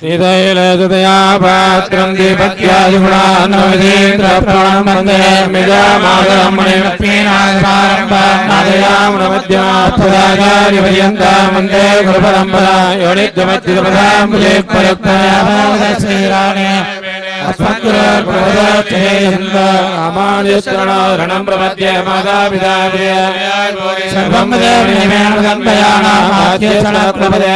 श्रीतैलतया पात्रम् दीपत्यादिगुणान्वदीन्द्रप्रणमन्दे गुरुपरम्परा योनिद्वमद्विपदाम् श्रीराणे प्रयुक्तयाश्रीराणे अस्मद्गुरुर्भगवत्येन्द्रमानुचरणम् प्रपद्ये मातापिताभ्य सर्वम् देवनिमेणकल्पयानामाद्यक्षणप्रपदे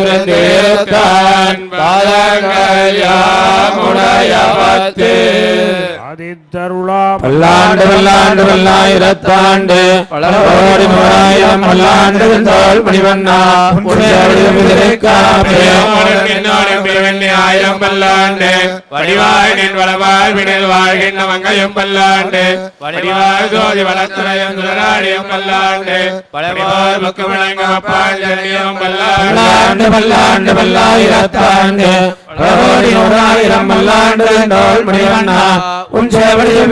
திருந்தேத்தான் பலங்கயாமுடையவத்து பல்லாண்டு பல்லாண்டு பல்லாயிரத்தாண்டு பலரோடி மூவாயிரம் பல்லாண்டு தோல் மணிவண்ணா புனித விதிரைக்காமே ஆயிரம் பல்லாண்டு. வடிவாய் நின் வளவாய் வினில் வாழ்கின்ற மங்கையும் பல்லாண்டு. வடிவாய் ஜோதி வளத்துறையும் சுடராடியும் பல்லாண்டு. பலவாய் பக்கு விளங்க பாஞ்சலியும் பல்லாண்டு. பல்லாண்டு பல்லாயிரத்தாண்டு. பல்லாண்டு உன் சேவடியும்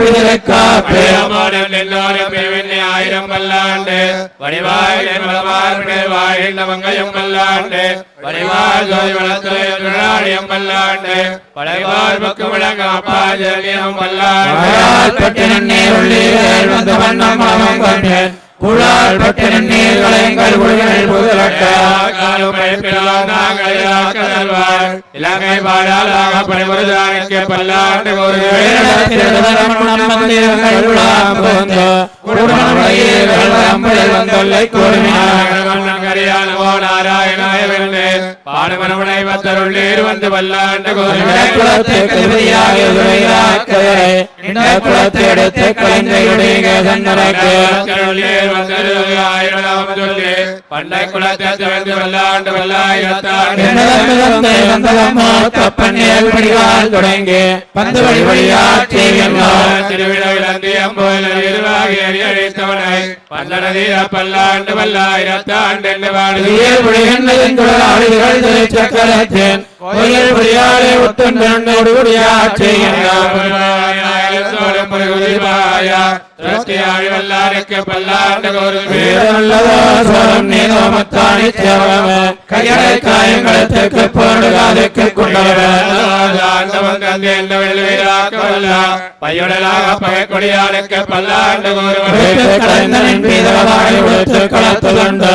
ஆயிரம் பல்லாண்டு வடிவாய் நின் வளவாய் வினில் வாழ்கின்ற மங்கையும் பல்லாண்டு. வடிவாய் ஜோதி வளத்துறையும் சுடராடியும் பல்லாண்டு. பலவாய் பக்கு விளங்க பாஞ்சலியும் ஆயால் பட்டு நன்னே உள்ளே வந்த வண்ணம் அவன் கண்டேன் குழால் பட்டு நன்னீர்களை எங்கள் குழுவில் புதலட்ட இலங்கை பாடாளாக பணிபுரிதானிக்கு பல்லாண்டு நாராயணாய வெள்ளே பாடுமனமுனை வத்தருள்ளீர் வந்து பல்லாண்டு பண்டை குலத்தை வல்லாண்டு வல்லாயிரத்தாண்டு தொடங்கி பந்து வழி வழியாற்றி இருவாகி பல்லடதீர பல்லாண்டு வல்லாயிரத்தாண்டு என்று கோயில் ஒத்தொன்று வல்லாருக்கு பல்லாண்டு கையடை போடுகாதைக்கு பையுடலாக களத்துண்டு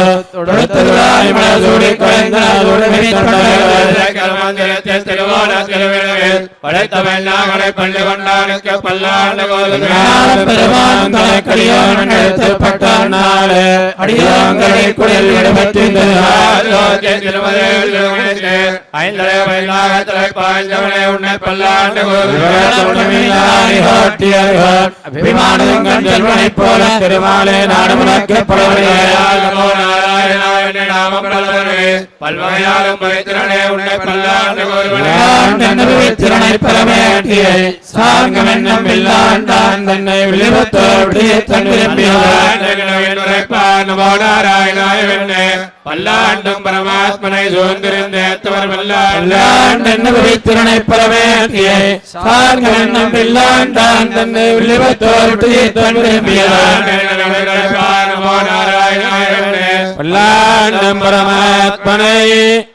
திருவோண திருவிழவில் படைத்தவன் நாகனை பள்ளி கொண்டானுக்கு பல்லாண்டு பெருமான் தலைக்கடியோன் எடுத்துப்பட்ட நாளே அடியோங்களை குடில் செல்வனை போல திருமாலே நாடு பல்வகையாலும் பவித்திரனே உன்னை பல்லாண்டு திறனை பெறவேண்டியை சாங்கம் என்னும் இல்லாண்டான் தன்னை விழிவத்தோடு தன் பல்லாண்டும் பரமாத்மனை சூழ்ந்திருந்தவர் திறனை பெறவேண்டியை சாங்கம் என்னும் இல்லாண்டான் தன்னை விழிவத்தோடு தன் பல்லாண்டும் பரமாத்மனை தவர் பல்லாண்டு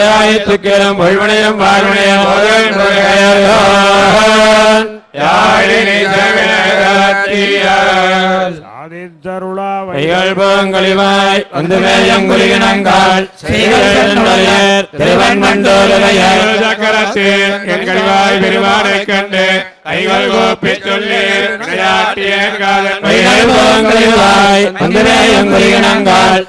விதாயத்துக்கிறம் பொய்வனையும் வாழ்வனையும் கைகள்பங்களிவாய் வந்து மேயங்குலிகினங்கால் செய்கள் திருவன் மண்டோலையர் சக்கரத்தில் பெருமானைக் கண்டு கைகள் கோப்பி சொல்லி விளையாட்டிய காதல் கைகள்பங்களிவாய் வந்து மேயங்குலிகினங்கால்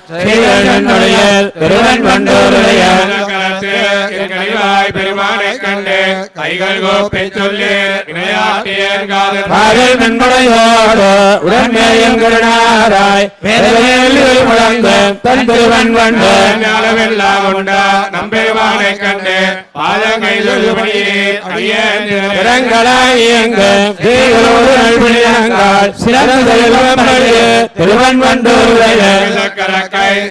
திருவன் மண்டோலையர் கழிவாய் பெருமானைக் கண்டு கைகள் கோப்பி சொல்லி விளையாட்டிய காதல். பாகல் மென்மடையோடு உடன்மேயும் கருணாராய் வேதவேலில் முழங்க தன் திருவன் வண்டு. ஞானமெல்லாம் உண்டா நம்பெருமானை கண்டு பாதங்கை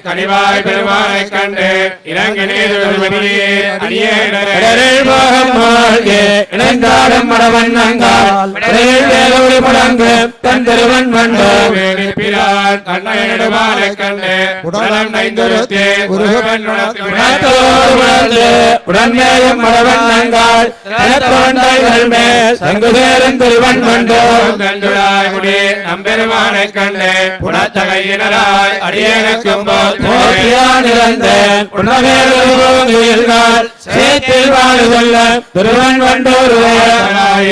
கனிவாய் பெருமானை கண்டு இறங்கி நீர் சொல்லுபடியே அடியேன். கடலில் போகம் மூழ்கி. இணைந்தாடும் மடவண்ணங்கால் கடலில் வேலோடு முழங்கு தன் திருவன் வண்டு வேணிப்பிரான் கண்ணையிடுமானை கண்டு உடலம் நைந்துருத்தே உணர்ந்து. உடன்மேயும் மடவண்ணங்கால் தனத்தொண்டைகள் மேல் சங்குதேரும் திருவன் வண்டு தண்டுடாய் முடி நம்பெருமானை கண்டு புனத்தகையினராய் அடியேனுக்கும் சேத்தில் வாழ சொல்ல திருவன் வண்டோருடைய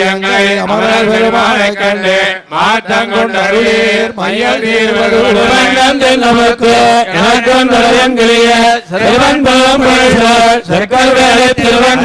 எங்களை அமரர் பெருமானை கண்டு மாற்றம் கொண்டருளீர். மையல் தீர்வது திருவண்ணம் நமக்கு எனக்கும் தலையங்கிலிய திருவன் பலம் சர்க்கல் வேலை திருவன்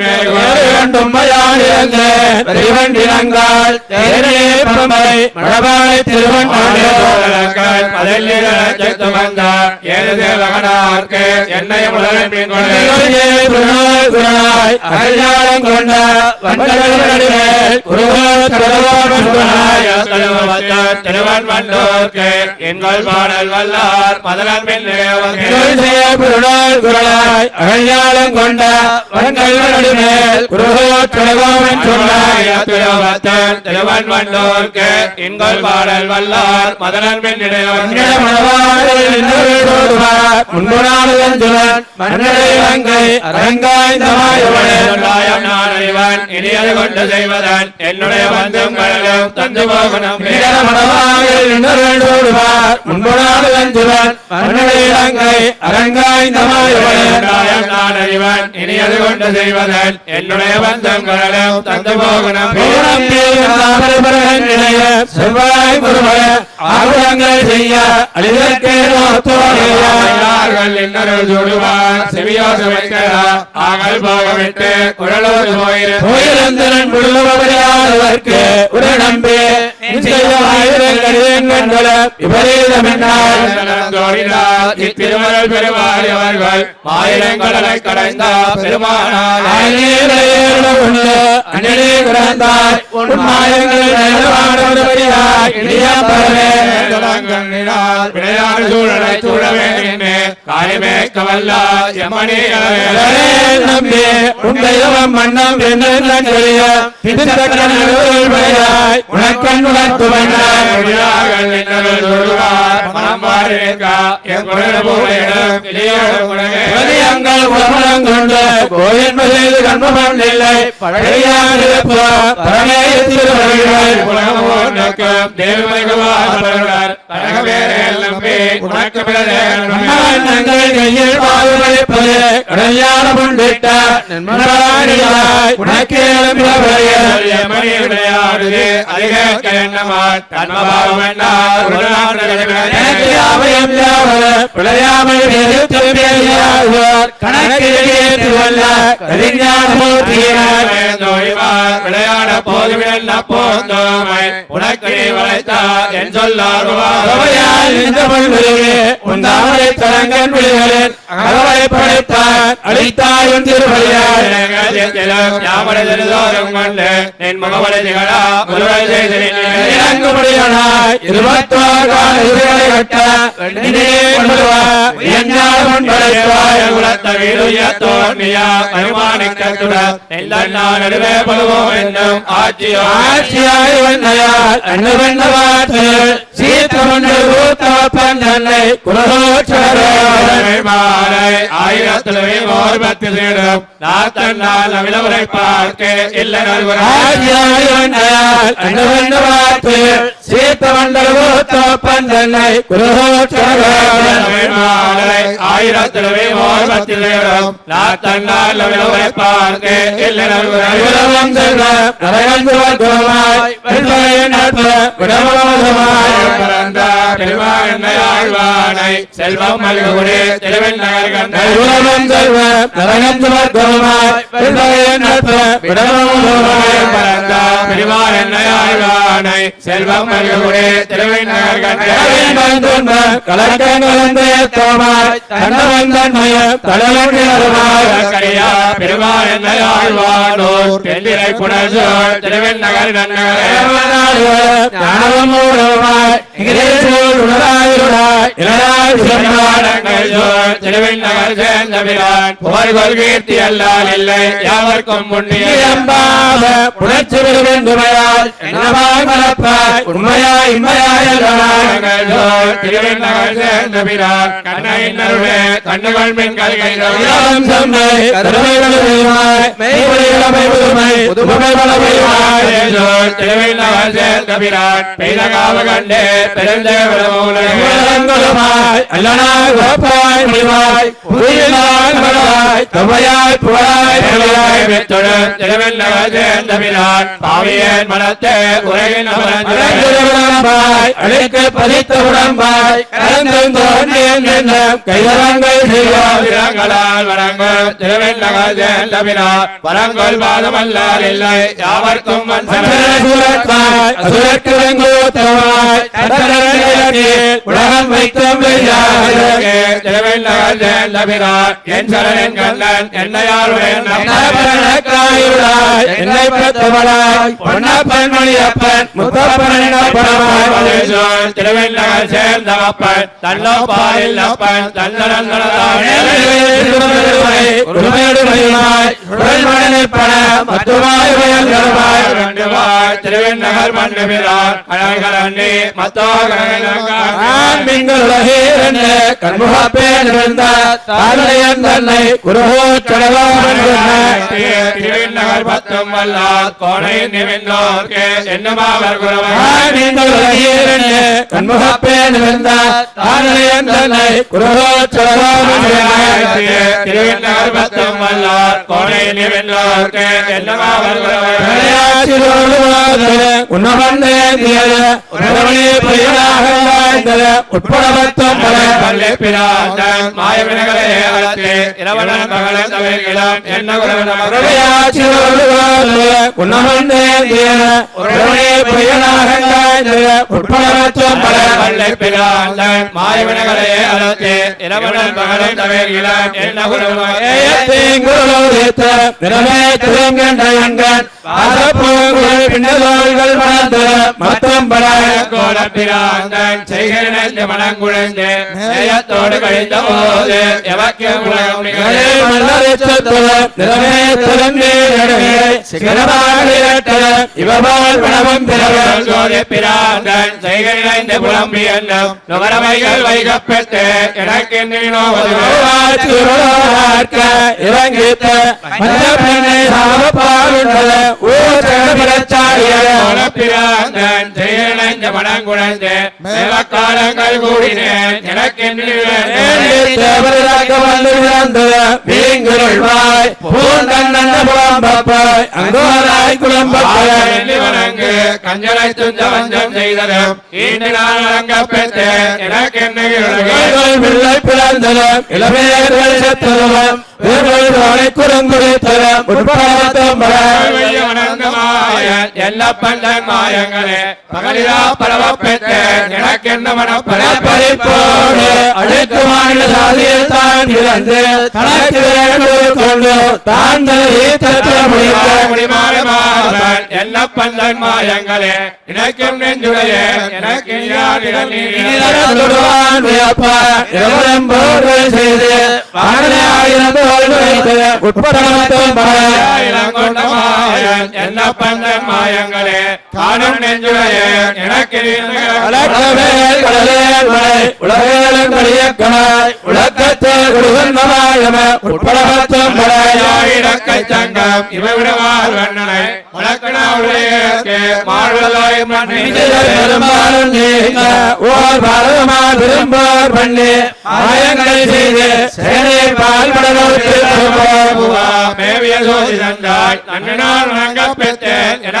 சிறந்த நாளங்கள் புனசோல் என்னை கொண்ட எங்கள் பாடல் வல்லார் கொண்ட குருகோற்றகோவன் சொன்னாய் திருவன் வண்டோர்க்கு எங்கள் பாடல் வல்லார் அறிவன் இனியது கொண்டு செய்வதன் என்னுடைய பந்தும் கடலும் தந்து போகணும். நான் அறிவன் இனியது கொண்டு செய்வதன் என்னுடைய பந்தும் கடலும் தந்து போகணும் செவ்வாய் முருகன் ஆகுலங்கள் செய்ய அழிதற்கே எல்லார்கள் இன்னொரு சுடுவார் செவியோசு வைக்கிறா ஆகல் போகவிட்டு குழலோடு போயிரு. ஒரு நம்பி இத்திருமகள் பெருமாள் அவர்கள் மாயிரங்களை கடைந்த பெருமானார். விளையாடு சூழலை சூழ வேண்டும் காயமேக்க வல்ல நம்பி உண்டையவம் மன்னம் என்று நன்றிய கோயில் முதலில் கண்மம் இல்லை பழையானிருப்ப பரமேயத்தில் உனக்கு கையில் கடையான உனக்கே மணி விளையாடுது அதிக தன்மபாவம் என்னார் கணக்கில் விளையாட போதும் என்ன போந்தோமை உனக்கு வளைத்தார் என் சொல்லார் இந்த பல்வெளியே உன் தாமரை தரங்கன் விழிகளில் அகவலை படைத்தார் இருபத்தோர் கட்ட வெண்ணிலே கொள்வார் எஞ்ஞானம் படைத்தாய் ஆட்சியாய் வந்தயால் அண்ணு வந்த வார்த்தைகள் சீத்தமண்டு ஊத்தவ பந்தன்னை குலகோச்சரே ஆட்சியாய் வந்தயால் அண்ணு வந்த வார்த்தைகள் சீத்தமண்டல ஊத்தவ பந்தன்னை குலகோச்சரே ஆயிரத்திலே ஓர்வத்திலேடும் நான் தன்னால் பார்க்க இல்லை அலுவலகம் செல்வ நரகந்து வர்க்கமாய் வெண்பையின் ஆழ்வானை செல்வம் மல்குடி திருவெண்ணகர் மல்குடி திருவெண்ணகர் தோமாய் தன்னவந்தன்மய தடலங்கிழமாய் திருவெண்ணகர் நன்னகரே உணராயிருடாய் இளையாய் திருநாடங்கள் சோர் கீர்த்தி அல்லால் இல்லை யாவர்க்கும் என்னவாய் மலப்பாய் உண்மையாய் கண்ணை கண்ணுகள் மின் கல்கை கருமைகள் புதுமை புதுமை பலமையாய் திருவெண்ணகர் பெய்தகாவ கண்டே உலகங்களுமாய் அல்லனாய் முடிவாய் புகழாய் புகழாய் பாவியன் மனத்தே அழைக்க பதித்த உடம்பாய் கைதரங்கள் வரங்கள் பாதமல்லால் இல்லை யாவர்க்கும் சுரத்தாய் அசுரக்கு வெங்கோத்தவாய் தத்தரணியில் உலகம் வைக்கும் வெய்யாதே திருவெண்ணகர் என் சரணன் அப்பனமாய் திருவெண்ணகர் சேர்ந்த அப்பன் தன்னோ திருவெண்ணகர் பத்தும் கோணை நிமிந்தோர்க்கு என்னமாவர் குரவன் வல்லார் கோணை நிமிந்தோர்க்கு என்னமாவர் குரவன் உட்படவத்தம் பல பல்லே இரவணன் மகளன் என்ன குரவன் இரவணன் மகளன் என்ன குரவன் கோலப்பிராந்தன் செய்கிறேன் மனங்குழந்து நேயத்தோடு கழிந்த போது எவக்கும் உலகம் நிகழே பிராந்தன் செய்கிற புலம்பி என்னும் நுகரவைகள் வைகப்பெற்று எனக்கு இறங்கித்த மனங்குழந்து மேலக்காலங்கள் கூடினேன் கஞ்சனை துஞ்ச வஞ்சம் செய்ததும் ஈண்டு நான் வழங்க பெற்றேன் எனக்கு என்ன பிள்ளை பிறந்ததும் இளமையர்கள் செத்ததும் குறுங்குறித்ததும் எல்லப்பந்தன் மாயங்களே பகலிலா பரவ பெற்றேன் எனக்கு என்ன பரப்பரிப்போடு அடுத்து மாநில சாதியில் தான் இறந்து தனக்கு வேண்டுகோள் கொண்டு தான் எல்லப்பந்தன் மாயங்களே எனக்கும் நெஞ்சுடைய எனக்கு செய்து என்ன பண்ண மாயங்களே காணும் நெஞ்சுடைய சங்கம் இவை விடுவார் வண்ணனை விரும்பார் பண்ணி மாயங்களை செய்து சேனை பால்படலோடு மேவிய சோதி தந்தாய் நன்னால் வணங்க பெற்றேன் எனக்கால் பிறந்தாய்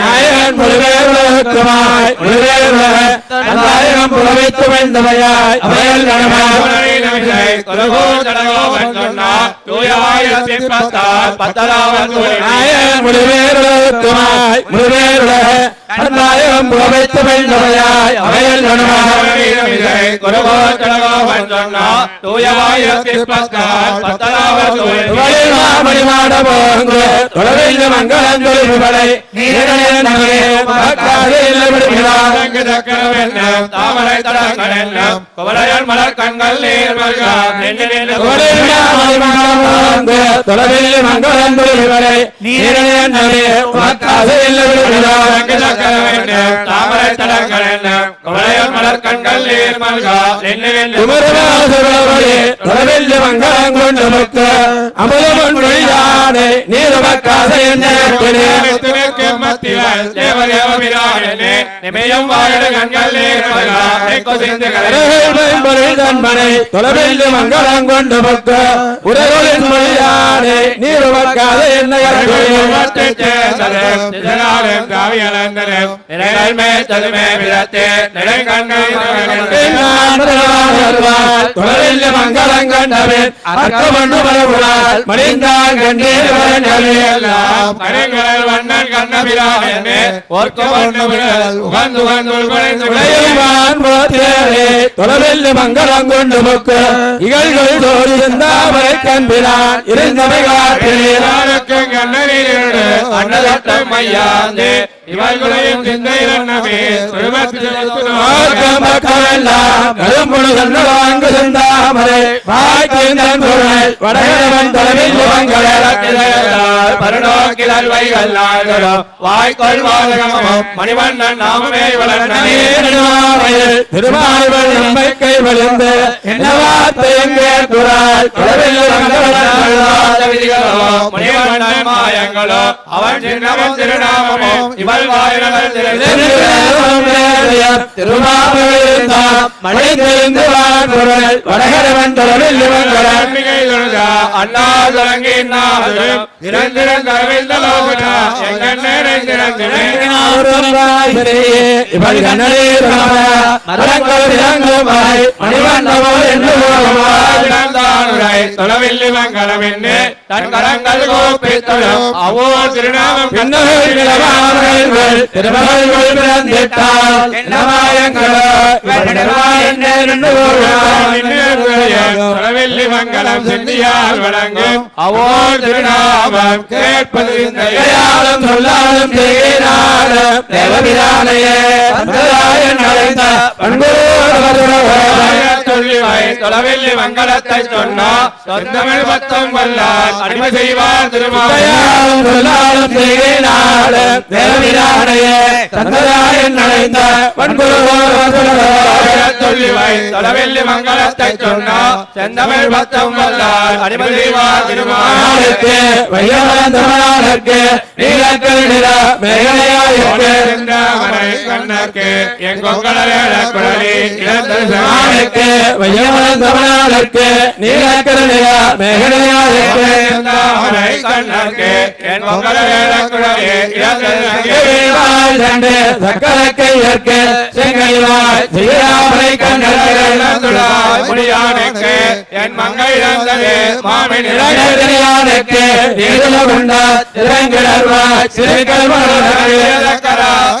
நாயகன் முழுவேருலகுமாய் முழுவேருலக தந்தாயகம் புலவைத்து வந்தவையாய் அவையல் முழுவேருலக தந்தாயகம் புலவைத்து வந்தவையாய் அவையல் மாமணி மாட போங்கு. தொலைவில் மங்களம் தொழில்களை நீரனே நகரே மக்காது இல்லை விடுகிறார் தடங்கள் விடுகிறார் தாமரை தடங்கள் எல்லாம் குவளையல் மலர் கண்கள் நீர் மல்கா. குமரவாசுரவழி கொண்டு அமுதமன் என்ன தொலைவில் மங்களம் கொண்டு மக்க உறவுகளின் மொழியானே நீரமக்காத என்ன தொலைவில் மங்களம் கண்டவன் அர்த்தமண்ணு மரபுறால் மணிந்தான் கண்டீர் வண்ணன் கண்ணபிரானே ஓர்க்க வண்ணவிடல் உகந்து உகந்து தொலைவில் மங்களம் கொண்டு முக்க. இகழ்கள் தோறி இருந்தாமரை கண்பினான் இருந்தவை காட்டினான் அன்னதட்டம் மையாந்து இவர்களையும் சிந்தை மக்களெல்லாம் கரும்புழுதன் வாங்கு செந்தாமரை வாய்க்கின்றன் குரல் வடகரவன் தொலைவில் நாள்களும் வாய்க்கொள் வாதகமும் மணிவண்ணன் நாமமே என்ன வார்த்தை எங்கே விதிகளோ மணிவண்ணன் மாயங்களோ அவன் சின்னமும் திருநாமமும் இவள் வாயில்கள் திருமாவளிருந்தான் மழை தெரிந்து வாங்குரல் வடகரவன் கோப்பித்தலும் அவ்வோ திருநாமம் திருமகள் பிறந்திட்டால். என்னமாயங்களோ தொலைவில்லி மங்களம் செந்தியால் வழங்கும் அவர் திருநாமம் கேட்பது இந்த கையாலும் சொல்லாலும் செய்கிறாலும் தேவபிரானையே சந்தராயன் அழைத்த சொல்லிவாய் தொலைவில்லி மங்களத்தை சொன்னா சொந்தமிழ் பத்தம் வல்லார் அடிமை செய்வார் திருமாலையா சொல்லாலும் செய்கிறாலும் தேவபிரானையே சந்தராயன் அழைத்த சொல்லிவாய் தொலைவில்லி மங்களத்தை சொன்னா செந்தமிழ் பத்தம் வல்லார் அடிமை செய்வார் நாளுக்கு வையவந்தமனாளுக்கு நீலக்கருணில மேகலையாயிருக்கு கண்ணற்கு என் கொங்கல வேள குழலி இழந்தது வாழ் தண்டு சக்கரக்கையற்கு செங்கலிவாய் செய்யாமலை கண்ணர்கள் முடியானுக்கு என் மங்கை இழந்தது மாமின் இளைஞர்களுக்கு நீடுல கொண்ட இளங்கிழர்வாய் சிறுகல்வனர்கள்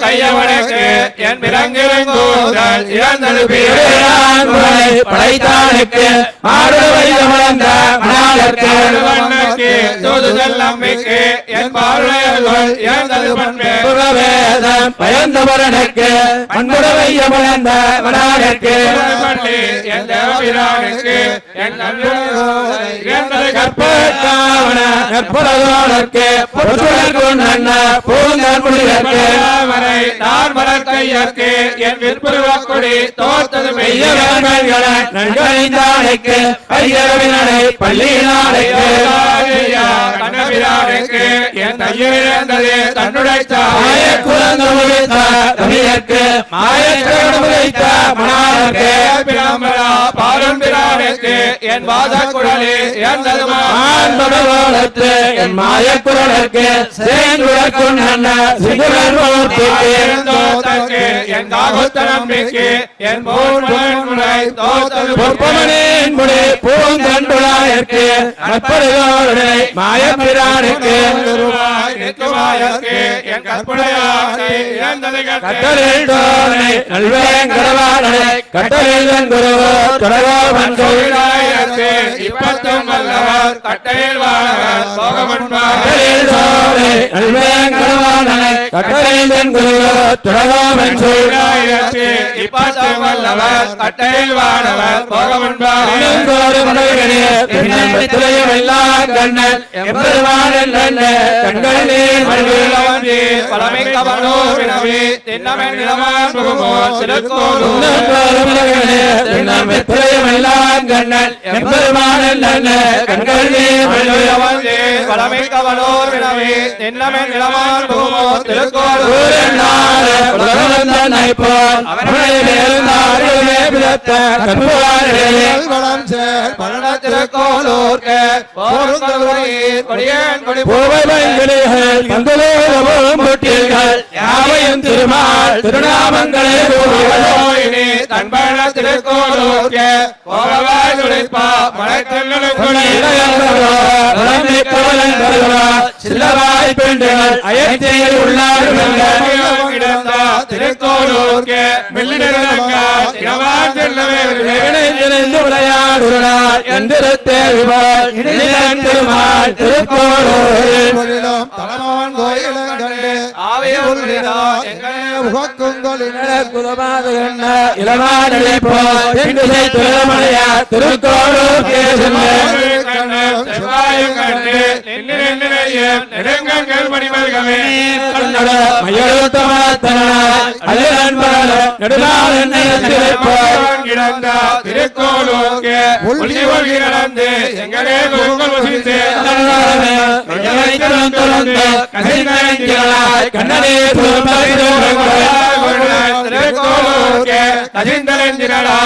கையவனுக்கு என் விலங்கிருங்கூதல் இழந்தது பேராண்மை படைத்தானுக்கு மாடு வைத்த வளர்ந்த மணாளர்க்கு. தூதுதல் நம்பிக்கை என் பார்வையர்கள் இழந்தது பண்பு. புறவேதம் பயந்தவரனுக்கு அன்புட வைய வளர்ந்த மணாளர்க்கு. என் தேவபிரானுக்கு என் நல்விரோதை இழந்தது கற்ப கற்பகாவன நற்புறதோடற்கு பொருள் கொண்ட பூந்தன் முடிதற்கு வரை நான் மலர்கையற்கு என் விற்புருவக் கொடி தோத்தது மெய்ய மெய்யவன்களை நன்கழிந்தானைக்கு ஐயரவினனை பள்ளியினானைக்கு கண்ணபிரானுக்கு என் தையிழந்தது மாய தமிழற்கு மாய என் வாத என் மாய குரலுக்கு கொண்ட சிகுரல் மூர்த்திக்கு என் காகுத்த நம்பிக்கை என் போன் முனை தோத்தது பொற்பமனின் முடி பூந்தண்டுளாயிற்கு நற்படுகோடனை மாயப்பிரானுக்கு என் கற்பனையாக்கி இழந்தது கட்டளில் தோனை நல்வேங்கடவாடனை கட்டளில் குருவோ தொடர்வன் தொழிலாயிரத்து இப்பத்தும் வல்லவர் கட்டையில் வாழவர் இப்பத்தும் கட்டையில் வாழவர் திருக்கோளூர் எம்பெருமான் கண்கள் கவனோ வினவி நிலமான் திருக்கோளூர் திருமால். திருநாமங்களே போகவாய் துடைப்பா மலைத்தென்னலுக்குடி சில்லவாய் பெண்டுகள் அயற்சியில் திருக்கோளூர்க்கு விளையாடுகிறார். திருமால் திருக்கோளூரில் தலமான் கோயிலும் திருக்கோடு கண்டு செவ்வாயும் கண்டு நின்று நின்றையும் நெடுங்கங்கள் மணிமல்கமே கிடந்த திருக்கோளூர்க்கு உள்ளி ஒழுகி நடந்து எங்களே குருக்கள் வசித்து. கண்ணனே திருக்கோளூர்க்கு கசிந்தலெஞ்சிரடா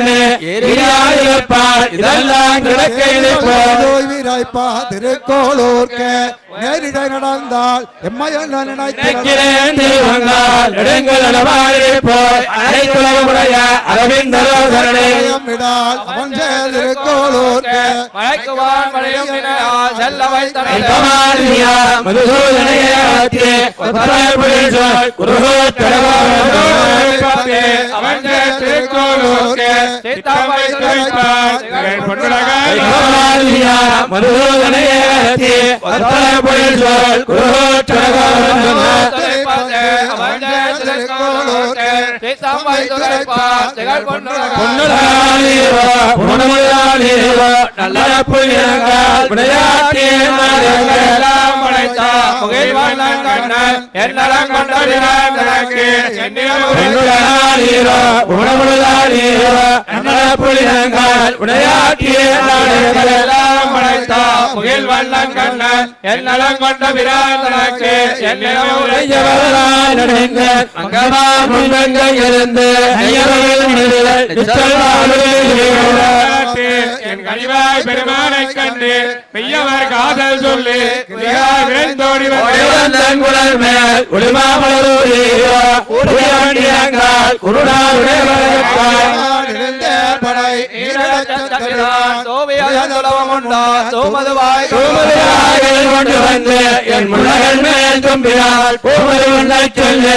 எம்மனே இதெல்லாம் திருக்கோளூர்க்கு. நேரிடை நடந்தால் எம்மையன் நினைக்கிறேன். போய் விடால் அவன் திருக்கோளூர்க்கு. மயக்குவான் மழையும் செல்ல அவன் திருக்கோளூர்க்கு. சித்தம் கமாலியா மதுசூதனையாத்தி உடையாட்டிய எல்லாம் படைத்த முகில் வண்ணன் கண்ணன் என் நலம் கொண்ட பிரான் தனக்கு என் நிலவு உரையவர் நடங்க மங்கமா முன்வங்க பாராட்டு என் கனிவாய் பெருமானை கண்டு மெய்யவர் காதல் சொல்லி விரைந்தோடி வந்தேன் குழல் மேல் உடையாண்டியங்கள் குருடாவுடைய படை பூமதியார்கள் கொண்டு வந்து என் முன்னகன் மேல் தும்பினார் பூமதி உன்னை சொல்லு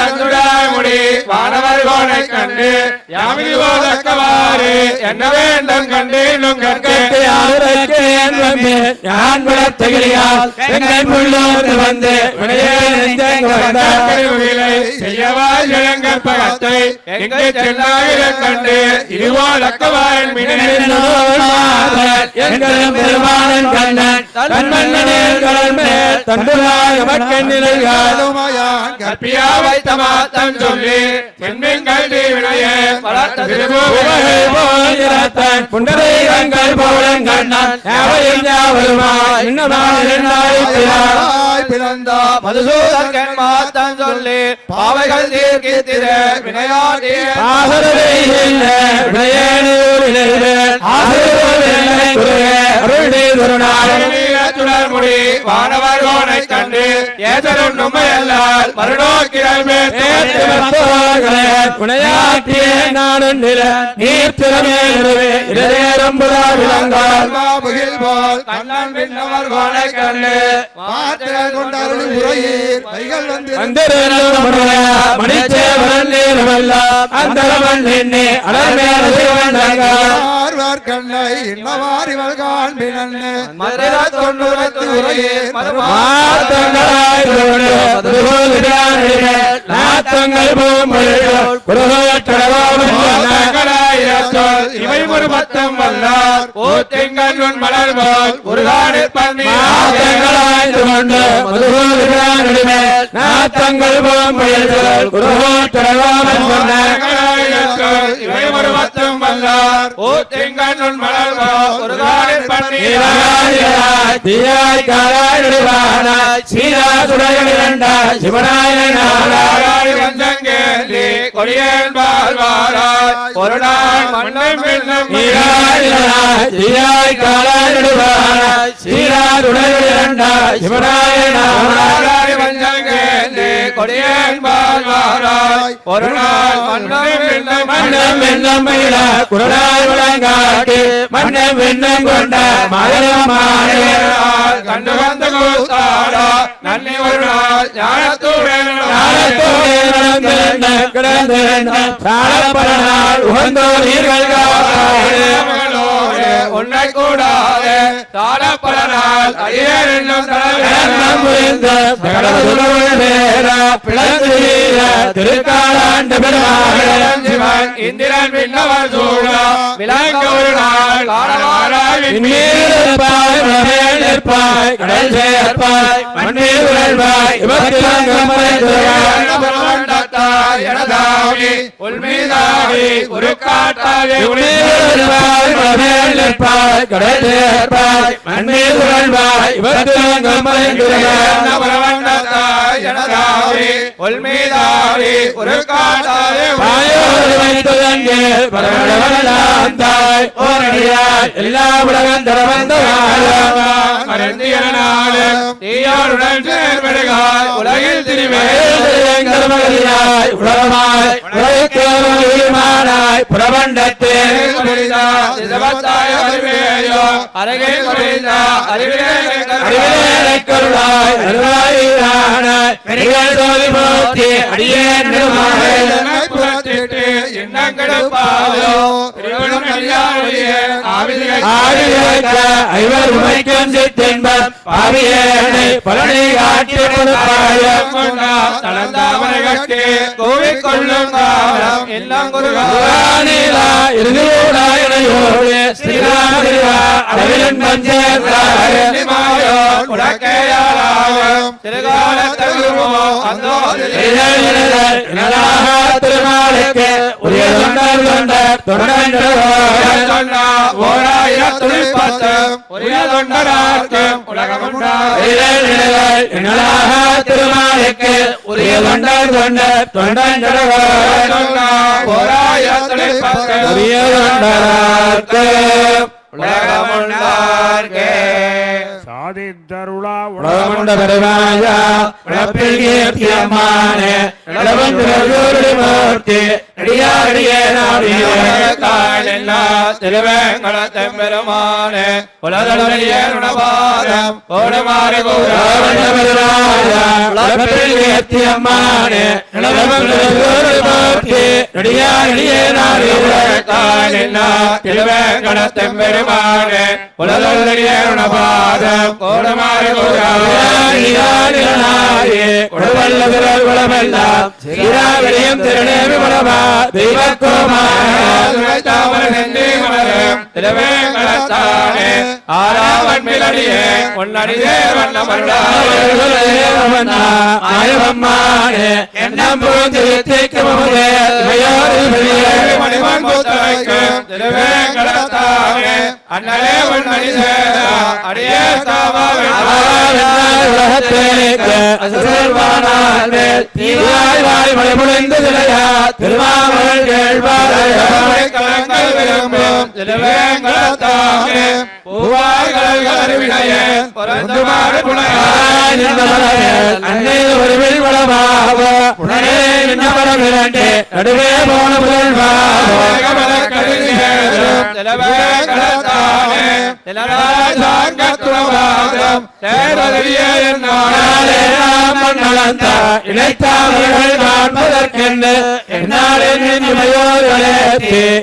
தந்துடாய் முடி வானவர் கோனை கண்டு யாமினி போதக்கவாறு என்ன வேண்டும் கண்டேனும் கற்கே நான் விளத்தகிரியால் எங்கள் முள்ளோடு வந்து கருவிலை செய்யவாய் இளங்கற்பகத்தை எங்கே செல்லாயிர கண்டு இதுபோல் அக்கவாரன் பெருமானன் கண்ணன் தன் கற்பியா வைத்த மாத்தம் சொல்லி சென்பின் கல்வி வினைய வளர்த்த உவகை போல் இறத்தன் புண்டரீகங்கள் போலன் கண்ணன் யாவையும் யாவருமாய். இன்னமாய் பிறந்தா மதுசூதன் மாத்தம் சொல்லி பாவைகள் தீர்க்கித்திர வினையாடிய ஆகவே இல்லை விடையேனியூரிலே ஆகவே குருவே அருளே குருநாள் சுடர்முடி வானவர் கோனை கண்டு ஏதரும் நும்மையல்லால் மறுநோக்கிடல் உனையாற்றிய நானும் நில நீர் திறமே இரேரம்புதா விளங்கால் கண்ணன் மாத்திரை உரையீர். கைகள் வந்து மணிச்சேவரன் அந்தரவன் நின்னே ஆர்வர் கண்ணை இன்னவாரி வல்கான் பினன்னு மதுரை தொண்ணூறு உரையீர் மாத்தங்களாய் நாத்தங்கள் பூமொழிகள் மாதங்களாயிரத்தோல் இவை ஒரு பத்தம் வல்லார். ஓத்தெங்கன் உன் மலர் போல் ஒரு காடு பண்ணி மாத்தங்களாய்ந்து கொண்டு மதுகூரிமே நாத்தங்கள் பூமொழிகள் குருகோட்டரவாமன் சொன்ன. மாதங்களாயிரத்தோல் இவை ஒரு பத்தம் வல்லார். ஓத்தெங்கன் உன் மலர் போல் ஒரு காடு பண்ணி தீயாய் காலாய் நடுவானாய் சீராசுடைகள் இரண்டாய் சிவனாயனாய் ஆராய் வந்தங்கேந்தி கொடியேன் வாழ்வாராய் ஒரு நாள் மண்ணை பின்னும் தீயாய் காலாய் நடுவானாய் சீராசுடைகள் இரண்டாய் கொடியேன் ஒரு நாள் மன்னம் விளங்காட்டு மன்னம் கொண்ட கண்டு வந்த கூத்தாடா நன்னி ஒரு நாள் ஞானத்தோடு உகந்தோர் நீர்கள் காப்பாயே. உன்னை கூடாது. தாழப்பல நாள் அடியேன் வீர திருக்காலாண்டு இந்திரன் விண்ணவர் சூழா விளங்க ஒரு நாள் நிற்பாய், கடல் சேர்ப்பாய், உழல்வாய், இவற்றிலங்கும் மறைந்துவாய். உள்மீதாவி ஒரு காட்டாவே விண்மீது நிற்பாய், மலைமேல் நிற்பாய், கடல் சேர்ப்பாய், மண்மீது உழல்வாய், இவற்றிலங்கும் மறைந்துவாய். உள்மீதாவி ஒரு காட்டாவே பாயோடு வைத்துதங்கே பரவலவெல்லாம் தாய் ஓரடியாய் எல்லா உலகம் தரவந்த காலம் மருந்தியனாலும் தீயோருடன் சேர்படுகால் உலகில் திருவேல் உலகமாய் உலகமானாய் புறவண்டத்தில் அறிவியலைக்கருளாய் அருளாயிரானாய் பெரியாய் சோதி மூர்த்தி அடியே ஐவர் உமைக்கும் சித்தென்பர் பாவியேனை பலனை காட்டி கொடுப்பாயம் கொள்ளும் காலம் எல்லாம் குருகா நீலா இருதூடாயனையோடு ஸ்ரீராமரிவா அளவிலன் பஞ்சேர்ந்தார் மாயோன் உலக்கையாளாகும் திருகாலத்தகுமோ அந்தோ திருமாலுக்கு உரிய தொண்டர் தொண்டர் தொண்டர் தொண்டர் உரிய தொண்டரார்க்கு உலகமுண்டார்க்கே. சாதித்தருளா உலகமுண்ட பெருமாயா உழப்பில் கீர்த்தியம்மானே இளவந்தூரி மூர்த்தி அடியாடியே நாடியே திருவேங்கடத்தெம்பெருமானே உலகபாதம் ஓடுமாறு உலகமுண்ட பெருமாயா உழப்பில் கீர்த்தியம்மானே இளவந்தூரி மூர்த்தி அடியாடியே நாடியே திருவேங்கடத்தெம்பெருமானே உலகபாதம் ஓடுமாறு உடவல்ல விரல் குளமெல்லாம் சீராவிலியும் திருநேமி குளமா திருவேங்கடத்தானே ஆறாவன் புகுந்து தீக்கமுதே மணிவன் புத்தரைக்கு திருவேங்கடத்தானே அண்ணலே உன்னடி அடியே சாவாவே திருமாமல் கேள்வாரையா கலங்கள் விரும்பும் திருவேங்கடத்தானே பூவாய்கள் கருவினையே. பொருந்துமாறு புனையாய் அன்னை ஒருவில் நடுவே போன இணைத்தாவர்கள் காண்பதற்கென்று என்னாலே நினைமையோர்களே கொடியாய்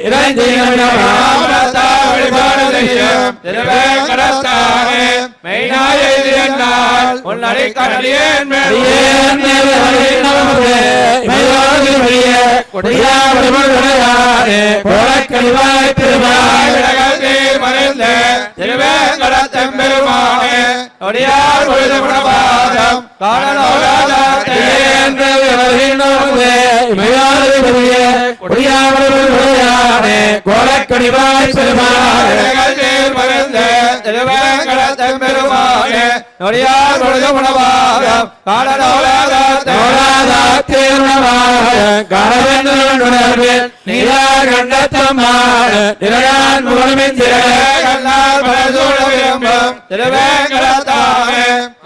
பெருமாள் திருவேங்கடத்தெம்பெருமானே ஒடியார் பொழுது குணபாதம் காணலோடாதே கோலக்கடிவாய் பெருமாள் திருவேங்கடத்தெம்பெருமானே ஒடியார் பொழுது குணபாதம் காணலோடாதே கண்ணால் அடியேன் வல்லாய் போலே வாராய் திருவேங்கடத்தானே அந்த அடியேன் பாதம் அகலகில்ல அலர்மேல் மங்கர்கள் மார்பா என்னையாள் நிலையை கலங்கள் விரும்பும் திருவேங்கடத்தானே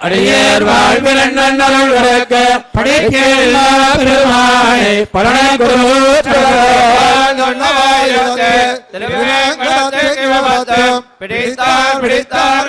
அடியேர் பலனை பிடித்தார் பிடித்தார்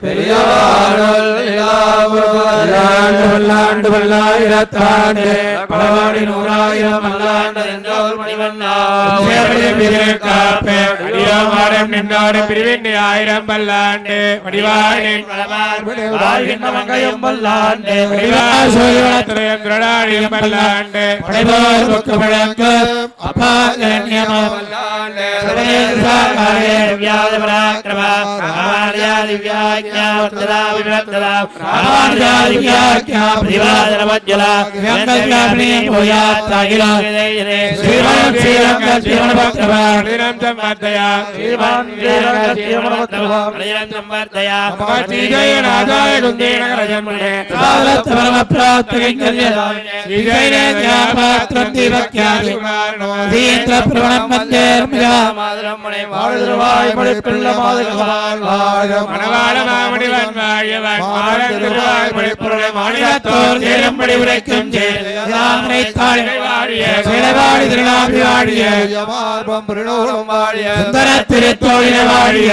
பெரியாண்டு பல்லாயிரத்தாண்டு பலவாடி நூறாயிரம் பல்லாண்டு என்றோர் அடியோமாடம் நின்றாடும் பிரிவின் ஆயிரம் பல்லாண்டு. வடிவாயின் மங்கையும் பல்லாண்டு. திருடாடியும் பல்லாண்டு. படைபோர் புக்கு அப்பா பல்லாண்டு. மணவாள மாமணிவன் வாழியவன் மாறன் திருவாய் மணிப்பொருளை மாநிலத்தோர் சேரும்படி உரைக்கும் வாழிய சிலவாடி திருநாபி வாழிய மார்பம் பிரணோலம் வாழிய திருத்தோழின வாழிய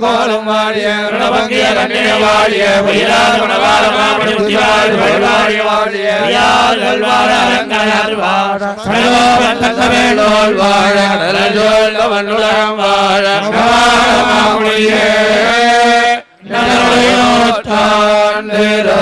கோலம் வாழிய ருணபங்கிய கண்ணிய வாழிய பொய்யாத மணவாள மாமணி புத்திவாழ் வாழிய வாழிய வேலோல் வாழ கடலோல் மண்ணுலகம் வாழ மாமணியே Nanarayana Tandiram.